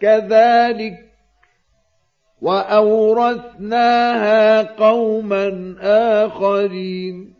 كذلك وأورثناها قوما آخرين.